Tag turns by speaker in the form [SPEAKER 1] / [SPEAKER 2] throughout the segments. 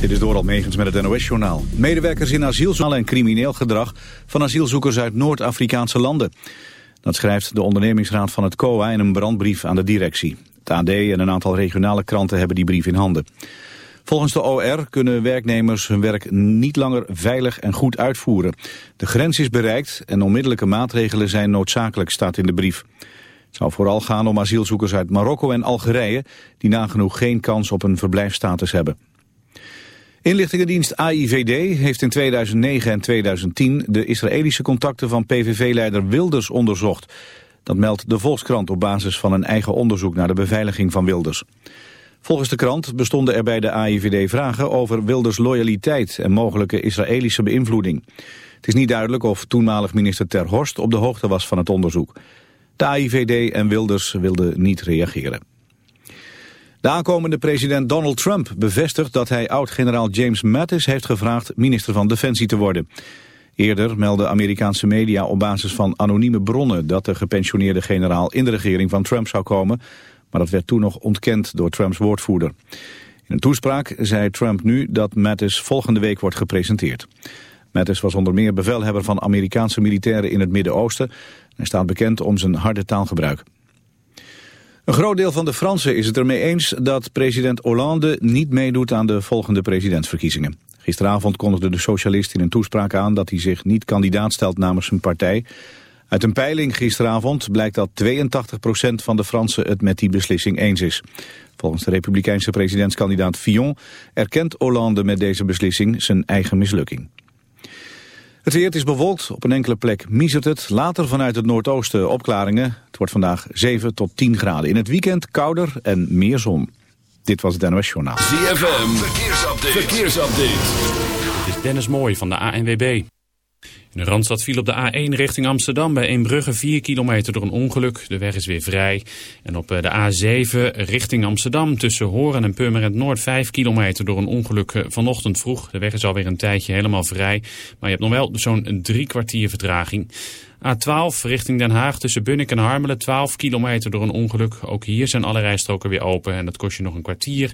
[SPEAKER 1] Dit is Doral Megens met het NOS-journaal. Medewerkers in asielzoekers en crimineel gedrag van asielzoekers uit Noord-Afrikaanse landen. Dat schrijft de ondernemingsraad van het COA in een brandbrief aan de directie. Het AD en een aantal regionale kranten hebben die brief in handen. Volgens de OR kunnen werknemers hun werk niet langer veilig en goed uitvoeren. De grens is bereikt en onmiddellijke maatregelen zijn noodzakelijk, staat in de brief. Het zou vooral gaan om asielzoekers uit Marokko en Algerije... die nagenoeg geen kans op een verblijfstatus hebben. Inlichtingendienst AIVD heeft in 2009 en 2010 de Israëlische contacten van PVV-leider Wilders onderzocht. Dat meldt de Volkskrant op basis van een eigen onderzoek naar de beveiliging van Wilders. Volgens de krant bestonden er bij de AIVD vragen over Wilders loyaliteit en mogelijke Israëlische beïnvloeding. Het is niet duidelijk of toenmalig minister Ter Horst op de hoogte was van het onderzoek. De AIVD en Wilders wilden niet reageren. De aankomende president Donald Trump bevestigt dat hij oud-generaal James Mattis heeft gevraagd minister van Defensie te worden. Eerder meldden Amerikaanse media op basis van anonieme bronnen dat de gepensioneerde generaal in de regering van Trump zou komen, maar dat werd toen nog ontkend door Trumps woordvoerder. In een toespraak zei Trump nu dat Mattis volgende week wordt gepresenteerd. Mattis was onder meer bevelhebber van Amerikaanse militairen in het Midden-Oosten. Hij staat bekend om zijn harde taalgebruik. Een groot deel van de Fransen is het ermee eens dat president Hollande niet meedoet aan de volgende presidentsverkiezingen. Gisteravond kondigde de socialist in een toespraak aan dat hij zich niet kandidaat stelt namens zijn partij. Uit een peiling gisteravond blijkt dat 82% van de Fransen het met die beslissing eens is. Volgens de republikeinse presidentskandidaat Fillon erkent Hollande met deze beslissing zijn eigen mislukking. Het weer is bewolkt, op een enkele plek miezert het. Later vanuit het noordoosten opklaringen. Het wordt vandaag 7 tot 10 graden. In het weekend kouder en meer zon. Dit was het NOS Journaal.
[SPEAKER 2] ZFM, verkeersupdate. verkeersupdate.
[SPEAKER 3] Dit is Dennis Mooij van de ANWB. In de Randstad viel op de A1 richting Amsterdam bij Eembrugge 4 kilometer door een ongeluk. De weg is weer vrij. En op eh, de A7 richting Amsterdam tussen Horen en Purmerend Noord 5 kilometer door een ongeluk eh, vanochtend vroeg. De weg is alweer een tijdje helemaal vrij. Maar je hebt nog wel zo'n drie kwartier vertraging. A12 richting Den Haag tussen Bunnik en Harmelen 12 kilometer door een ongeluk. Ook hier zijn alle rijstroken weer open en dat kost je nog een kwartier.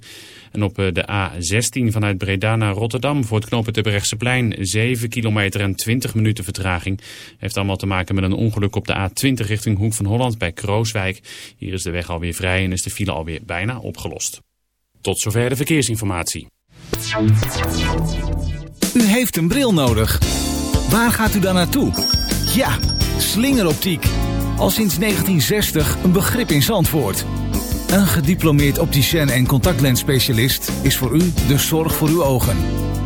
[SPEAKER 3] En op eh, de A16 vanuit Breda naar Rotterdam voor het knopen plein 7 kilometer en 20 minuten vertraging. Heeft allemaal te maken met een ongeluk op de A20 richting Hoek van Holland bij Krooswijk. Hier is de weg alweer vrij en is de file alweer bijna opgelost. Tot zover de verkeersinformatie.
[SPEAKER 4] U heeft een bril nodig. Waar gaat u dan naartoe? Ja, slingeroptiek. Al sinds 1960 een begrip in Zandvoort. Een gediplomeerd opticien en contactlensspecialist is voor u de zorg voor uw ogen.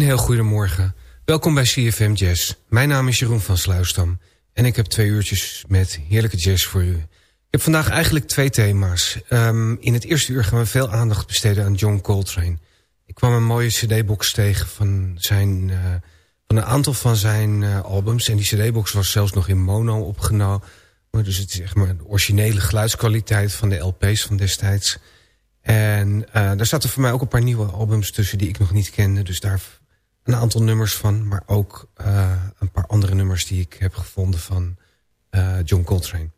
[SPEAKER 5] Een heel goedemorgen. Welkom bij CFM Jazz. Mijn naam is Jeroen van Sluisdam. En ik heb twee uurtjes met heerlijke jazz voor u. Ik heb vandaag eigenlijk twee thema's. Um, in het eerste uur gaan we veel aandacht besteden aan John Coltrane. Ik kwam een mooie cd-box tegen van, zijn, uh, van een aantal van zijn uh, albums. En die cd-box was zelfs nog in mono opgenomen. Dus het is echt maar de originele geluidskwaliteit van de LP's van destijds. En uh, daar zaten voor mij ook een paar nieuwe albums tussen die ik nog niet kende. Dus daar een aantal nummers van, maar ook uh, een paar andere nummers die ik heb gevonden van uh, John Coltrane.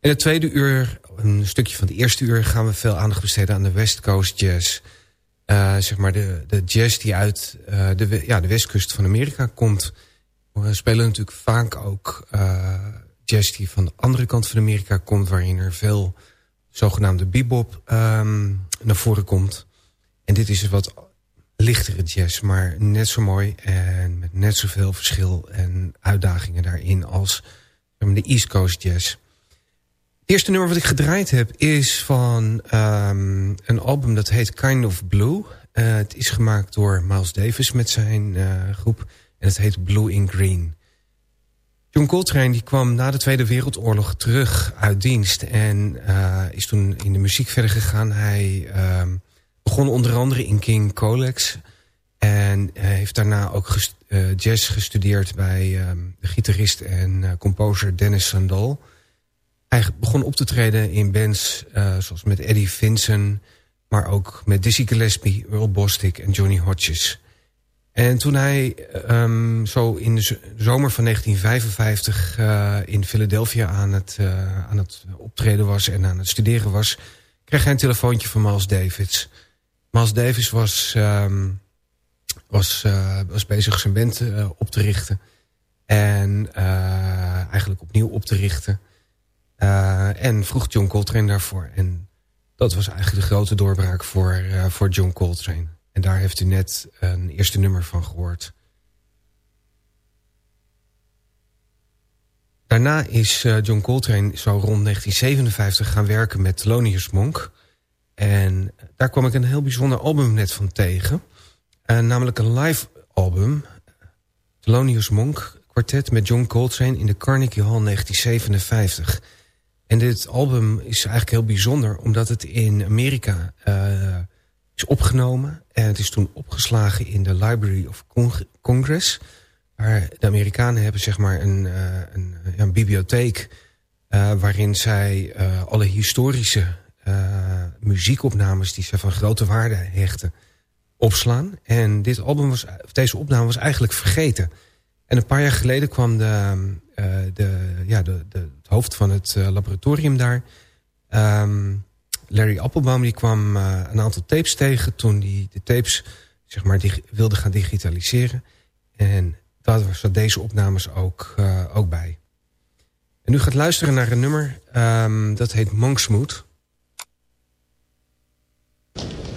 [SPEAKER 5] In het tweede uur, een stukje van het eerste uur, gaan we veel aandacht besteden aan de West Coast Jazz. Uh, zeg maar de, de jazz die uit de, ja, de westkust van Amerika komt. We spelen natuurlijk vaak ook jazz die van de andere kant van Amerika komt, waarin er veel zogenaamde bebop um, naar voren komt. En dit is wat lichtere jazz, maar net zo mooi en met net zoveel verschil en uitdagingen daarin als de East Coast jazz. Het eerste nummer wat ik gedraaid heb is van um, een album dat heet Kind of Blue. Uh, het is gemaakt door Miles Davis met zijn uh, groep en het heet Blue in Green. John Coltrane die kwam na de Tweede Wereldoorlog terug uit dienst en uh, is toen in de muziek verder gegaan. Hij um, begon onder andere in King Colex. En heeft daarna ook uh, jazz gestudeerd bij um, de gitarist en uh, composer Dennis Sandal. Hij begon op te treden in bands uh, zoals met Eddie Vinson... maar ook met Dizzy Gillespie, Earl Bostic en Johnny Hodges. En toen hij um, zo in de zomer van 1955 in Philadelphia aan het, aan het optreden was... en aan het studeren was, kreeg hij een telefoontje van Miles Davids... Miles Davis was, um, was, uh, was bezig zijn band uh, op te richten. En uh, eigenlijk opnieuw op te richten. en vroeg John Coltrane daarvoor. En dat was eigenlijk de grote doorbraak voor, voor John Coltrane. En daar heeft u net een eerste nummer van gehoord. Daarna is John Coltrane zo rond 1957 gaan werken met Thelonious Monk... En daar kwam ik een heel bijzonder album net van tegen. Uh, namelijk een live album. Thelonious Monk kwartet met John Coltrane in de Carnegie Hall 1957. En dit album is eigenlijk heel bijzonder... omdat het in Amerika uh, is opgenomen. En het is toen opgeslagen in de Library of Congress. Waar de Amerikanen hebben zeg maar een, uh, een, een bibliotheek... waarin zij alle historische muziekopnames die ze van grote waarde hechten opslaan. En dit album was, deze opname was eigenlijk vergeten. En een paar jaar geleden kwam de, uh, de, ja, de, de, het hoofd van het uh, laboratorium daar... Um, Larry Applebaum die kwam een aantal tapes tegen toen hij de tapes zeg maar, wilde gaan digitaliseren. En daar zat deze opnames ook, ook bij. En u gaat luisteren naar een nummer, um, dat heet Monksmoed. you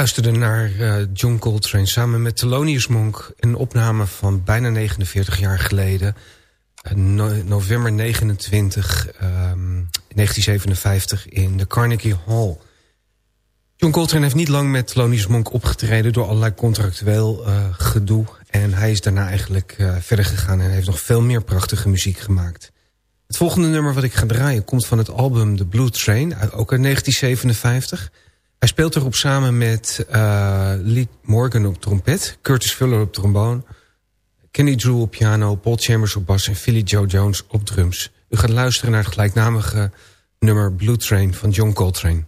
[SPEAKER 5] luisterde naar uh, John Coltrane samen met Thelonious Monk... een opname van bijna 49 jaar geleden. No november 29, um, 1957 in de Carnegie Hall. John Coltrane heeft niet lang met Thelonious Monk opgetreden... door allerlei contractueel uh, gedoe. En hij is daarna eigenlijk verder gegaan... en heeft nog veel meer prachtige muziek gemaakt. Het volgende nummer wat ik ga draaien... komt van het album The Blue Train, ook uit 1957... Hij speelt erop samen met uh, Lee Morgan op trompet... Curtis Fuller op trombone... Kenny Drew op piano, Paul Chambers op bas... en Philly Joe Jones op drums. U gaat luisteren naar het gelijknamige nummer Blue Train van John Coltrane.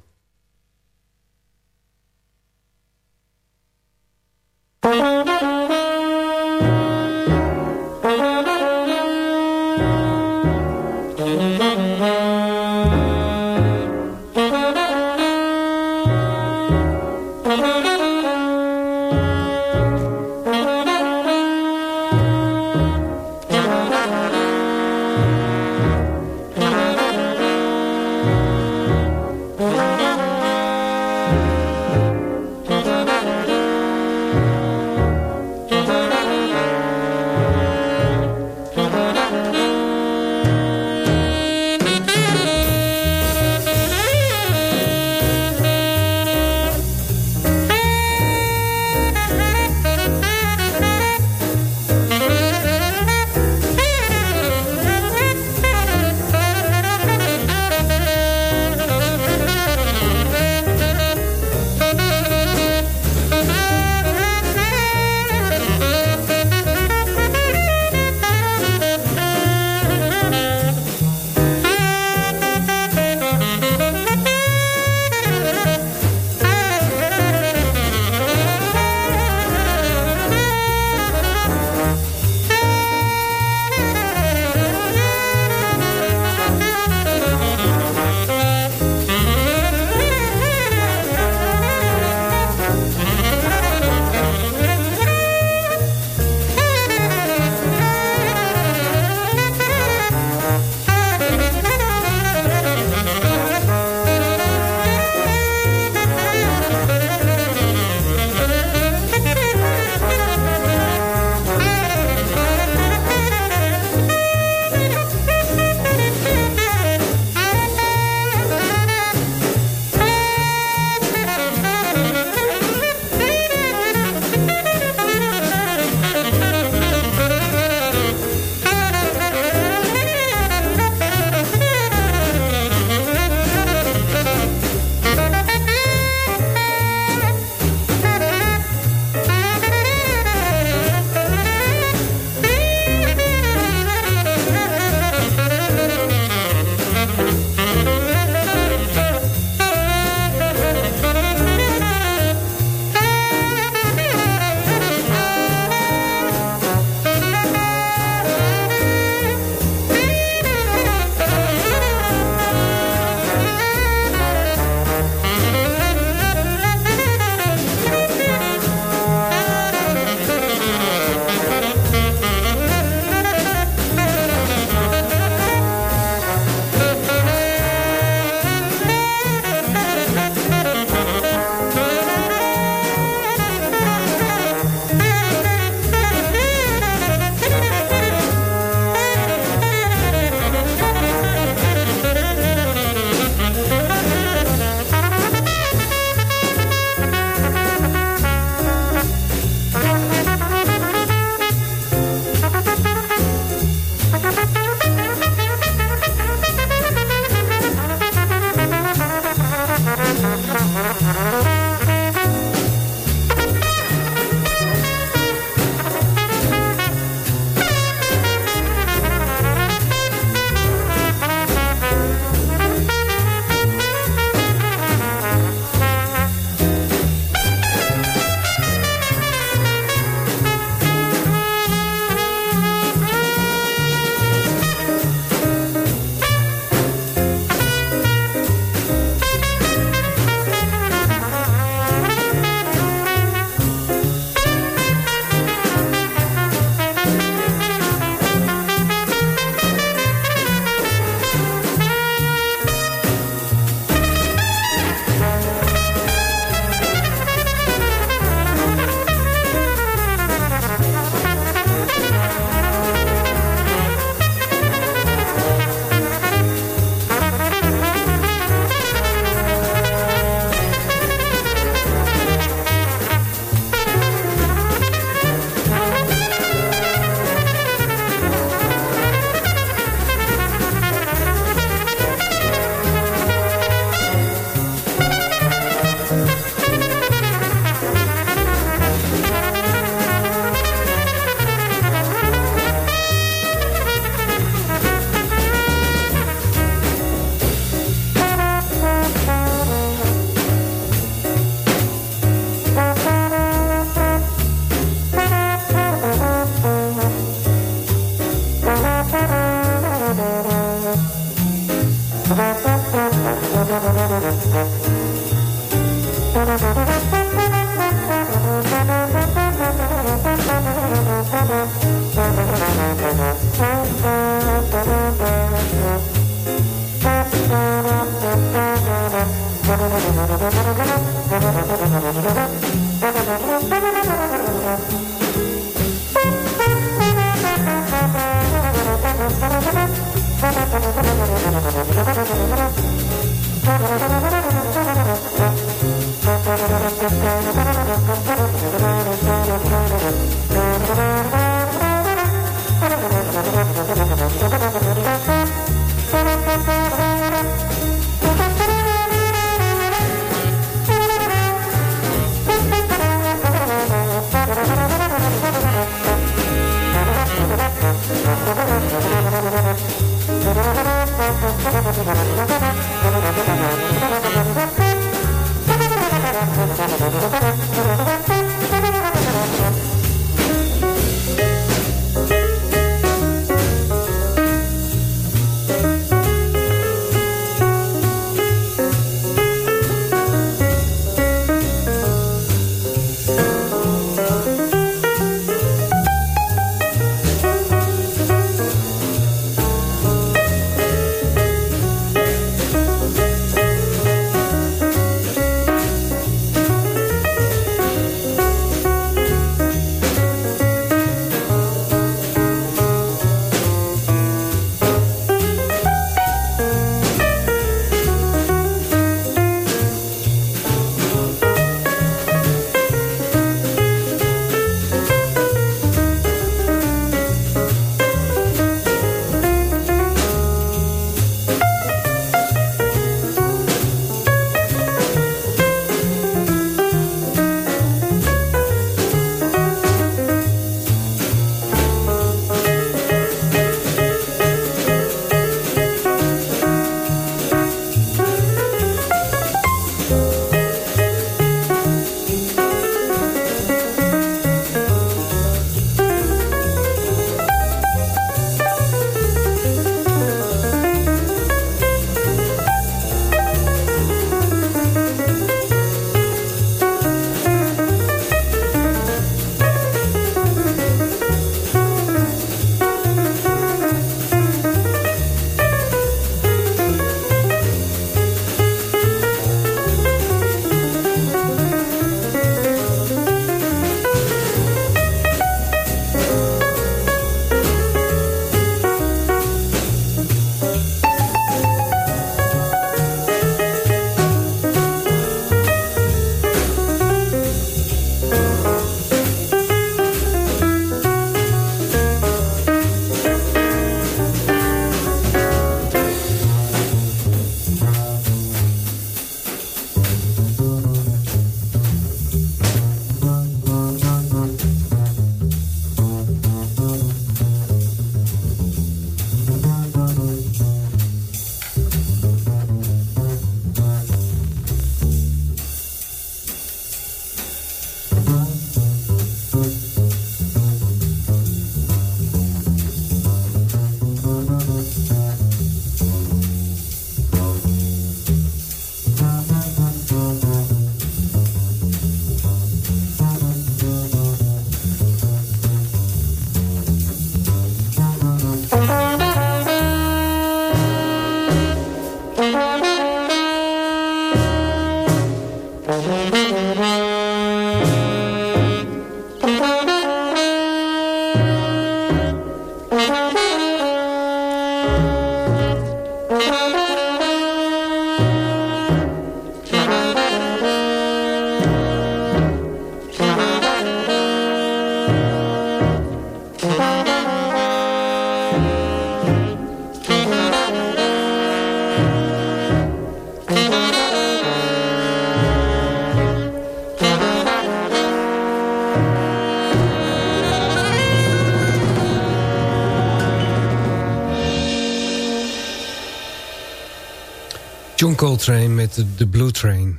[SPEAKER 5] John Coltrane met The Blue Train.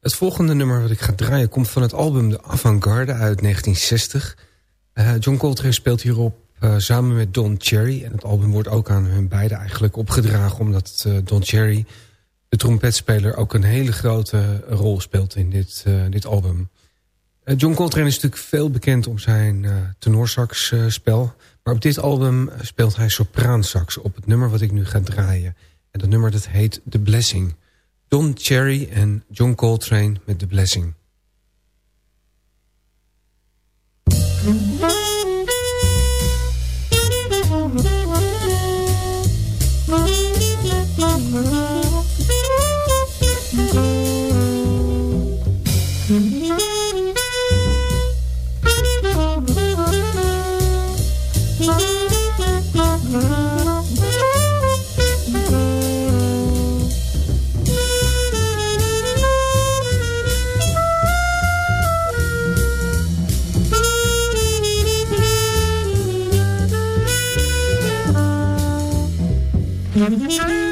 [SPEAKER 5] Het volgende nummer wat ik ga draaien komt van het album De Avantgarde uit 1960. Eh, John Coltrane speelt hierop eh, samen met Don Cherry. En het album wordt ook aan hun beiden eigenlijk opgedragen... omdat eh, Don Cherry, de trompetspeler, ook een hele grote rol speelt in dit, dit album. John Coltrane is natuurlijk veel bekend om zijn tenorsaxspel... maar op dit album speelt hij sopraansax op het nummer wat ik nu ga draaien... En dat nummer dat heet The Blessing. Don Cherry en John Coltrane met The Blessing. Thank you.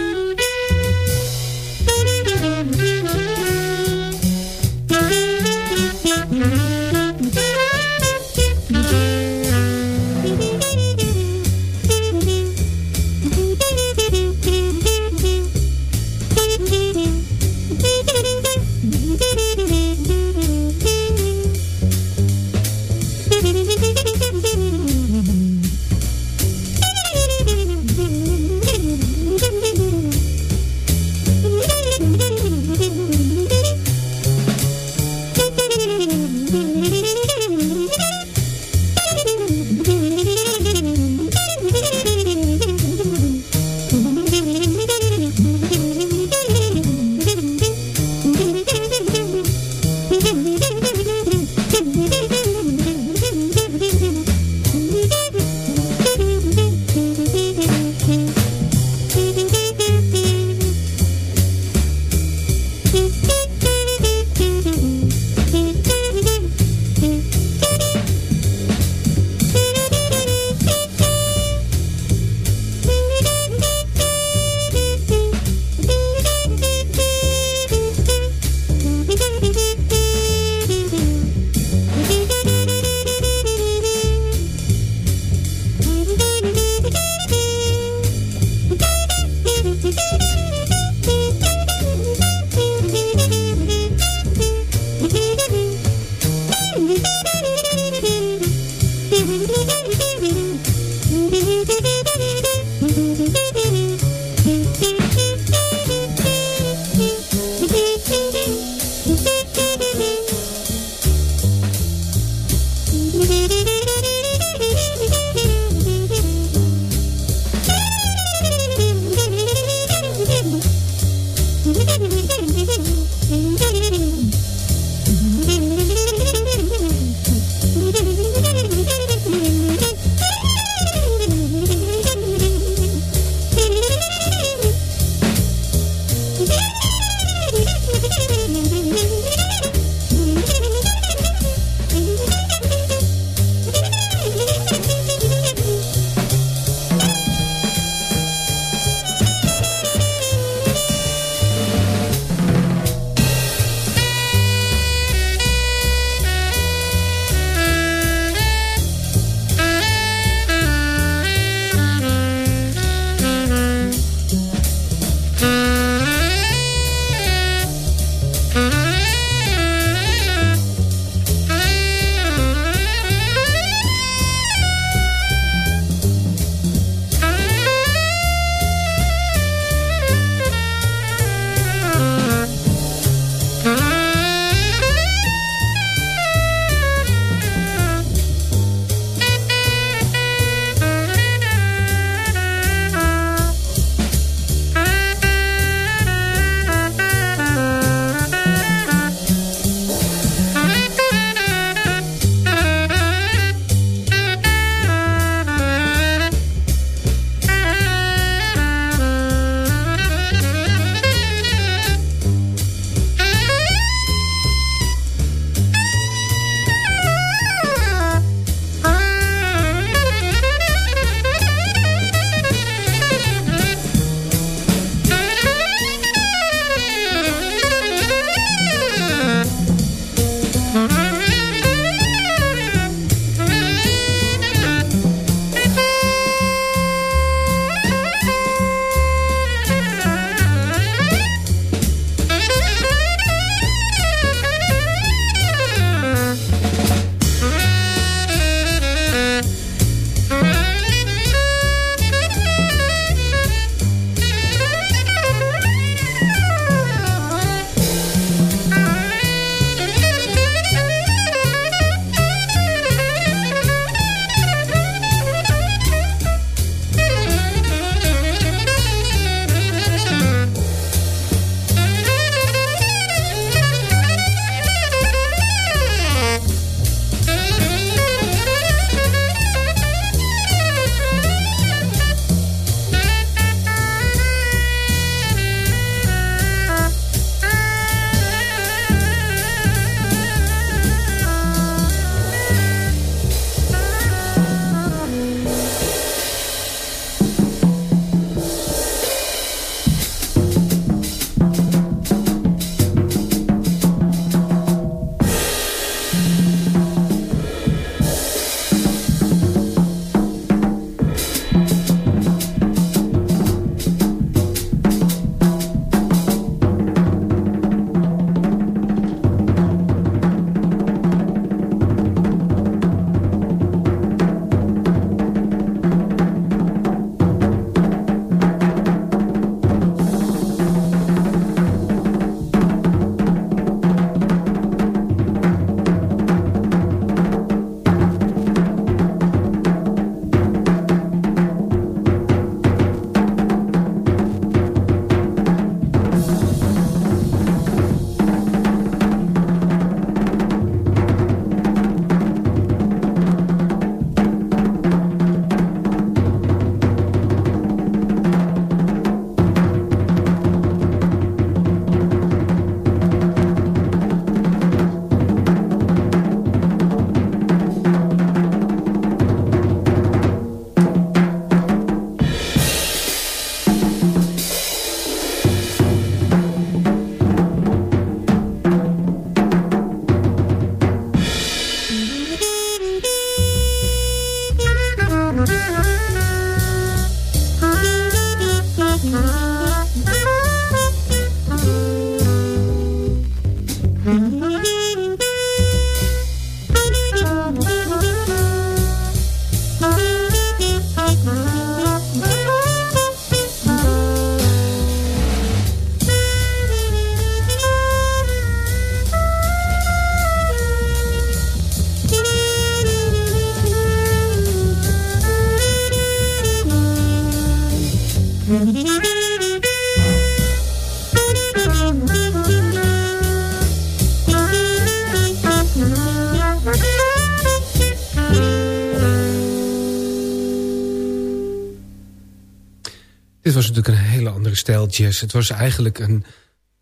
[SPEAKER 5] Jazz. Het was eigenlijk een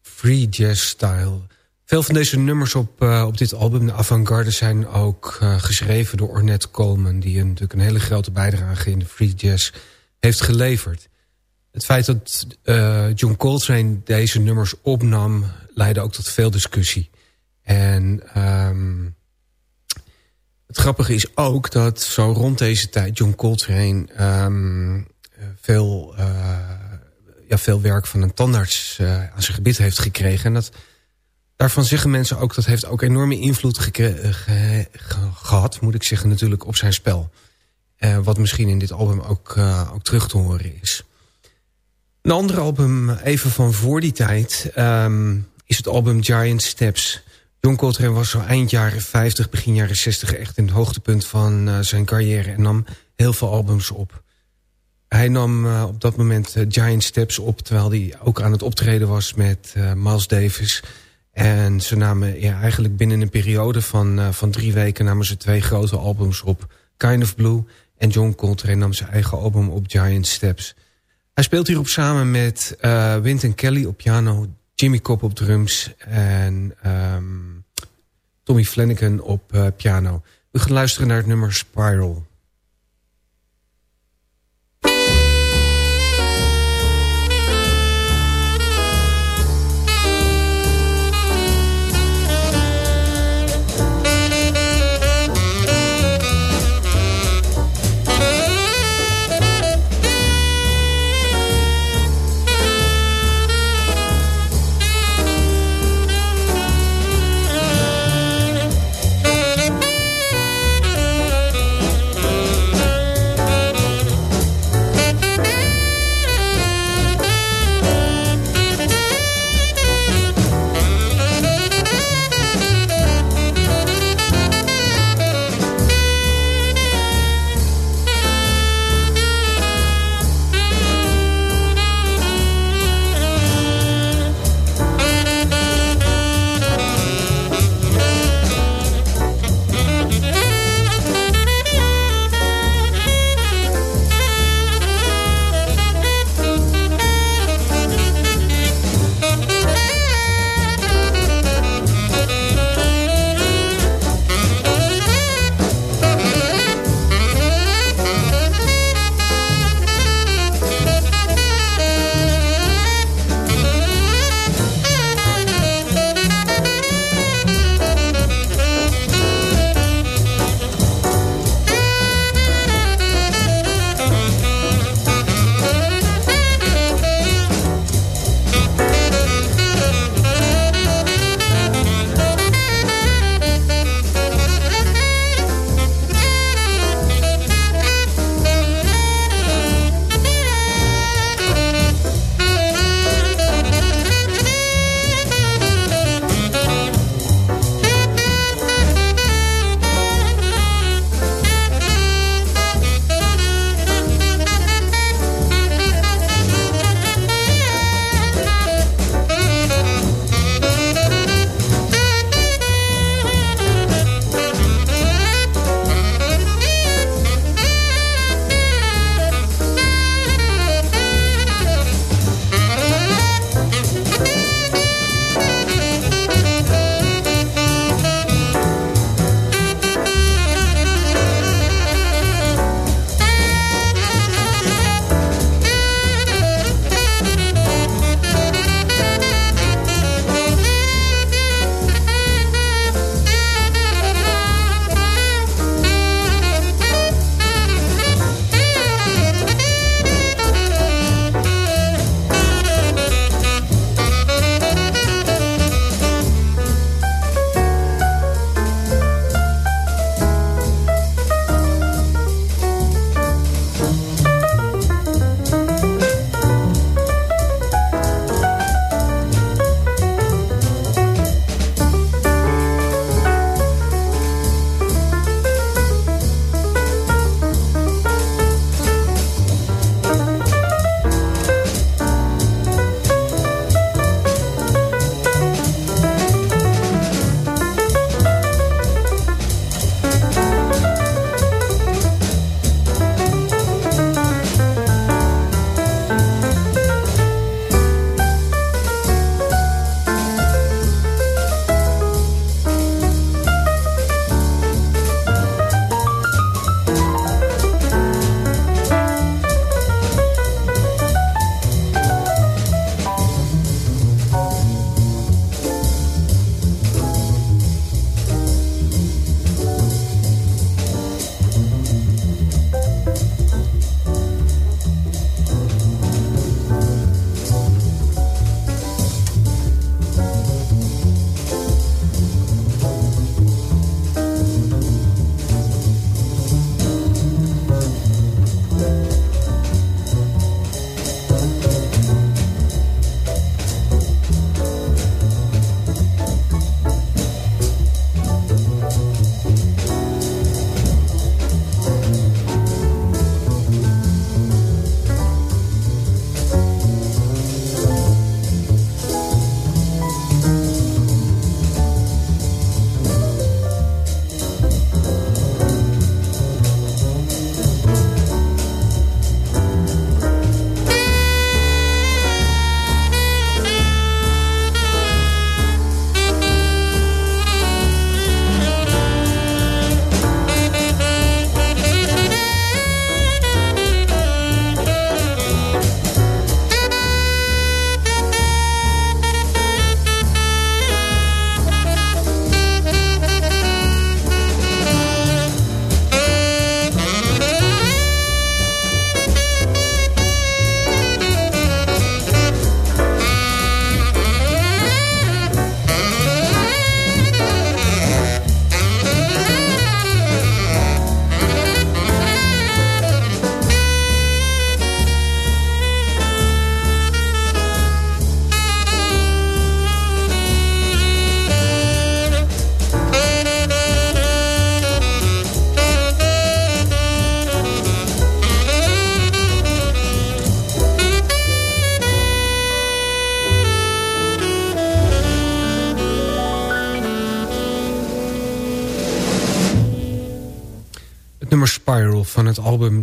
[SPEAKER 5] free jazz style. Veel van deze nummers op, uh, op dit album, de Avant-Garde... zijn ook uh, geschreven door Ornette Coleman... die een, natuurlijk een hele grote bijdrage in de free jazz heeft geleverd. Het feit dat uh, John Coltrane deze nummers opnam... leidde ook tot veel discussie. En um, het grappige is ook dat zo rond deze tijd... John Coltrane um, veel, veel werk van een tandarts aan zijn gebied heeft gekregen... En dat daarvan zeggen mensen ook... dat heeft ook enorme invloed ge gehad, moet ik zeggen natuurlijk, op zijn spel. Uh, wat misschien in dit album ook, ook terug te horen is. Een ander album, even van voor die tijd... Um, is het album Giant Steps. John Coltrane was zo eind jaren 50, begin jaren 60... echt in het hoogtepunt van zijn carrière... en nam heel veel albums op. Hij nam op dat moment Giant Steps op... terwijl hij ook aan het optreden was met Miles Davis... En ze namen ja, eigenlijk binnen een periode van, van drie weken... namen ze twee grote albums op. Kind of Blue en John Coltrane nam zijn eigen album op Giant Steps. Hij speelt hierop samen met Wynton Kelly op piano... Jimmy Cobb op drums en um, Tommy Flanagan op piano. We gaan luisteren naar het nummer Spiral.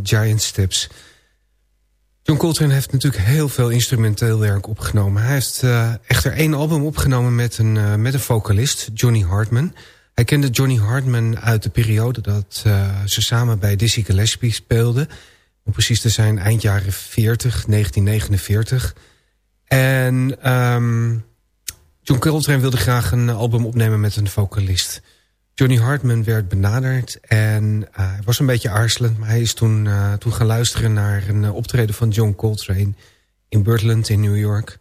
[SPEAKER 6] Giant Steps. John Coltrane heeft natuurlijk heel veel instrumenteel werk opgenomen. Hij heeft uh, echter één album opgenomen met een, uh, met een vocalist, Johnny Hartman. Hij kende Johnny Hartman uit de periode dat uh, ze samen bij Dizzy Gillespie speelden. Om precies te zijn eind jaren 40, 1949. En um, John Coltrane wilde graag een album opnemen met een vocalist. Johnny Hartman werd benaderd en uh, hij was een beetje aarzelend... maar hij is toen, uh, toen gaan luisteren naar een uh, optreden van John Coltrane... in Birdland in New York...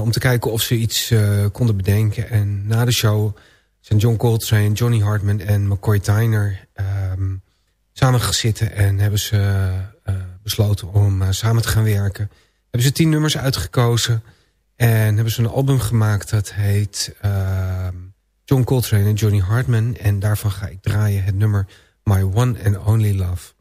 [SPEAKER 6] om te kijken of ze iets konden bedenken. En na de show zijn John Coltrane, Johnny Hartman en McCoy Tyner... Um, samen gezitten en hebben ze besloten om samen te gaan werken. Hebben ze tien nummers uitgekozen... en hebben ze een album gemaakt dat heet... John Coltrane en Johnny Hartman. En daarvan ga ik draaien het nummer My One and Only Love.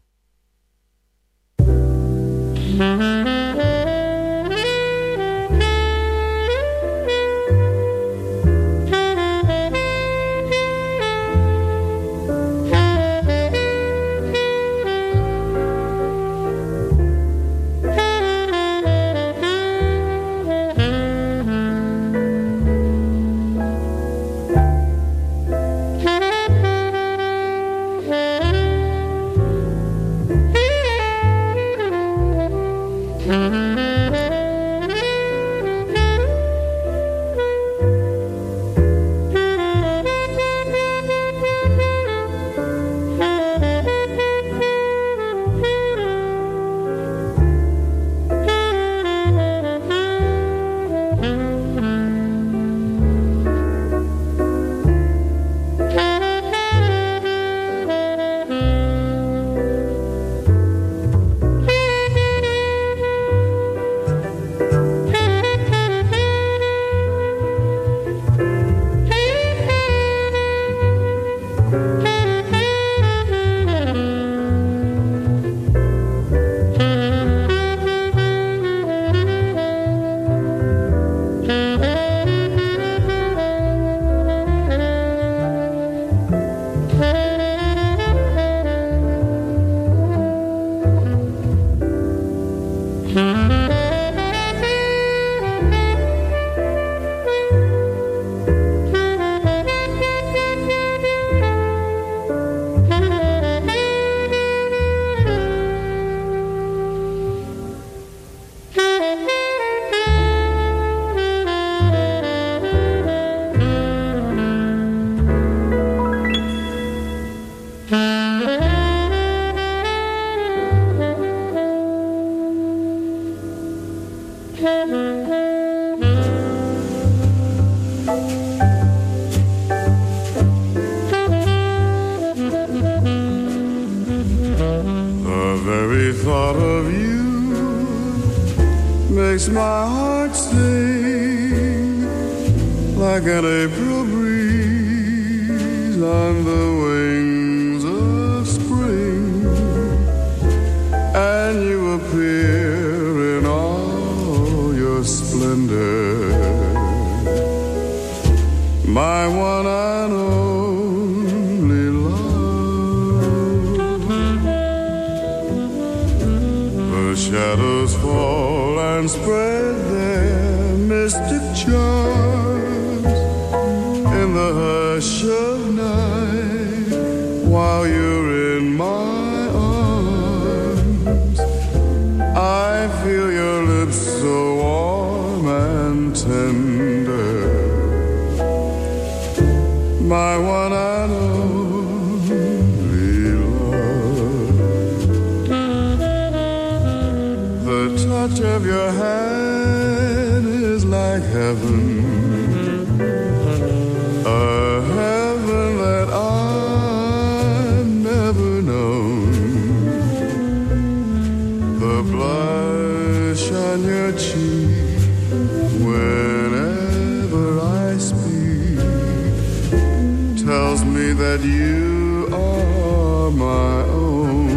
[SPEAKER 6] that you are my own.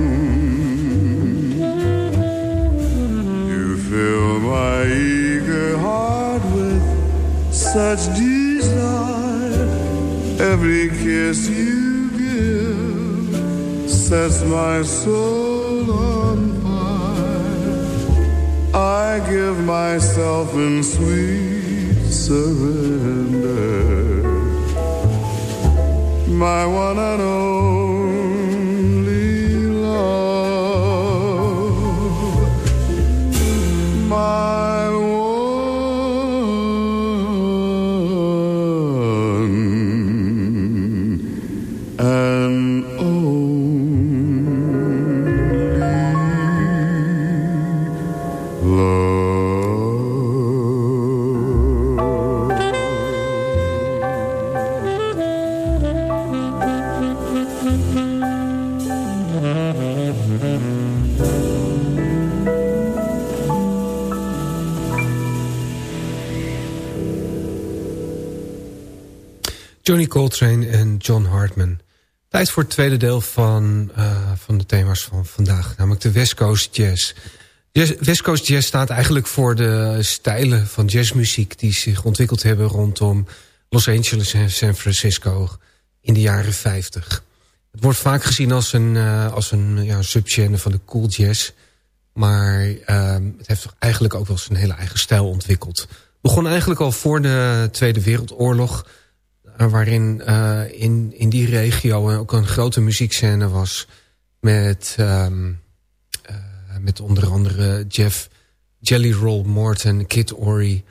[SPEAKER 6] You fill my eager heart with such desire. Every kiss you give sets my soul on fire. I give myself in sweet surrender. My one and only
[SPEAKER 5] Coltrane en John Hartman. Tijd voor het tweede deel van, uh, van de thema's van vandaag. Namelijk de West Coast Jazz. West Coast Jazz staat eigenlijk voor de stijlen van jazzmuziek... die zich ontwikkeld hebben rondom Los Angeles en San Francisco in de jaren 50. Het wordt vaak gezien als een, uh, als een ja, subgenre van de cool jazz. Maar uh, het heeft eigenlijk ook wel zijn hele eigen stijl ontwikkeld. Het begon eigenlijk al voor de Tweede Wereldoorlog waarin uh, in, in die regio ook een grote muziekscène was... met, um, uh, met onder andere Jeff Jelly Roll Morton, Kid Ory.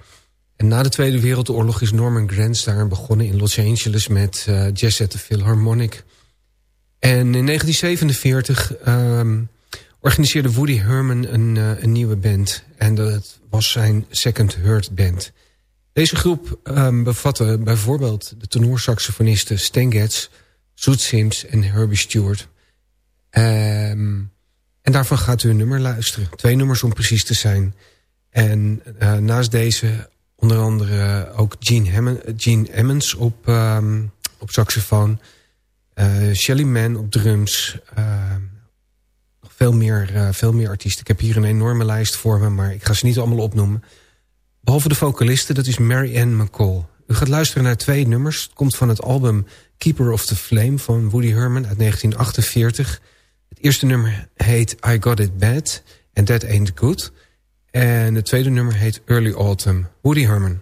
[SPEAKER 5] En na de Tweede Wereldoorlog is Norman Granz daar begonnen in Los Angeles... met uh, Jazz at the Philharmonic. En in 1947 um, organiseerde Woody Herman een, een nieuwe band. En dat was zijn Second Hurt Band... Deze groep um, bevatte bijvoorbeeld de tenorsaxofonisten Stan Getz, Zoet Sims en Herbie Stewart. Um, en daarvan gaat u een nummer luisteren. Twee nummers om precies te zijn. En uh, naast deze onder andere ook Gene, Gene Emmons op, um, op saxofoon. Uh, Shelly Man op drums. Nog veel meer, uh, veel meer artiesten. Ik heb hier een enorme lijst voor me, maar ik ga ze niet allemaal opnoemen. Behalve de vocaliste, dat is Mary Ann McCall. U gaat luisteren naar twee nummers. Het komt van het album Keeper of the Flame van Woody Herman uit 1948. Het eerste nummer heet I Got It Bad and That Ain't Good. En het tweede nummer heet Early Autumn. Woody Herman.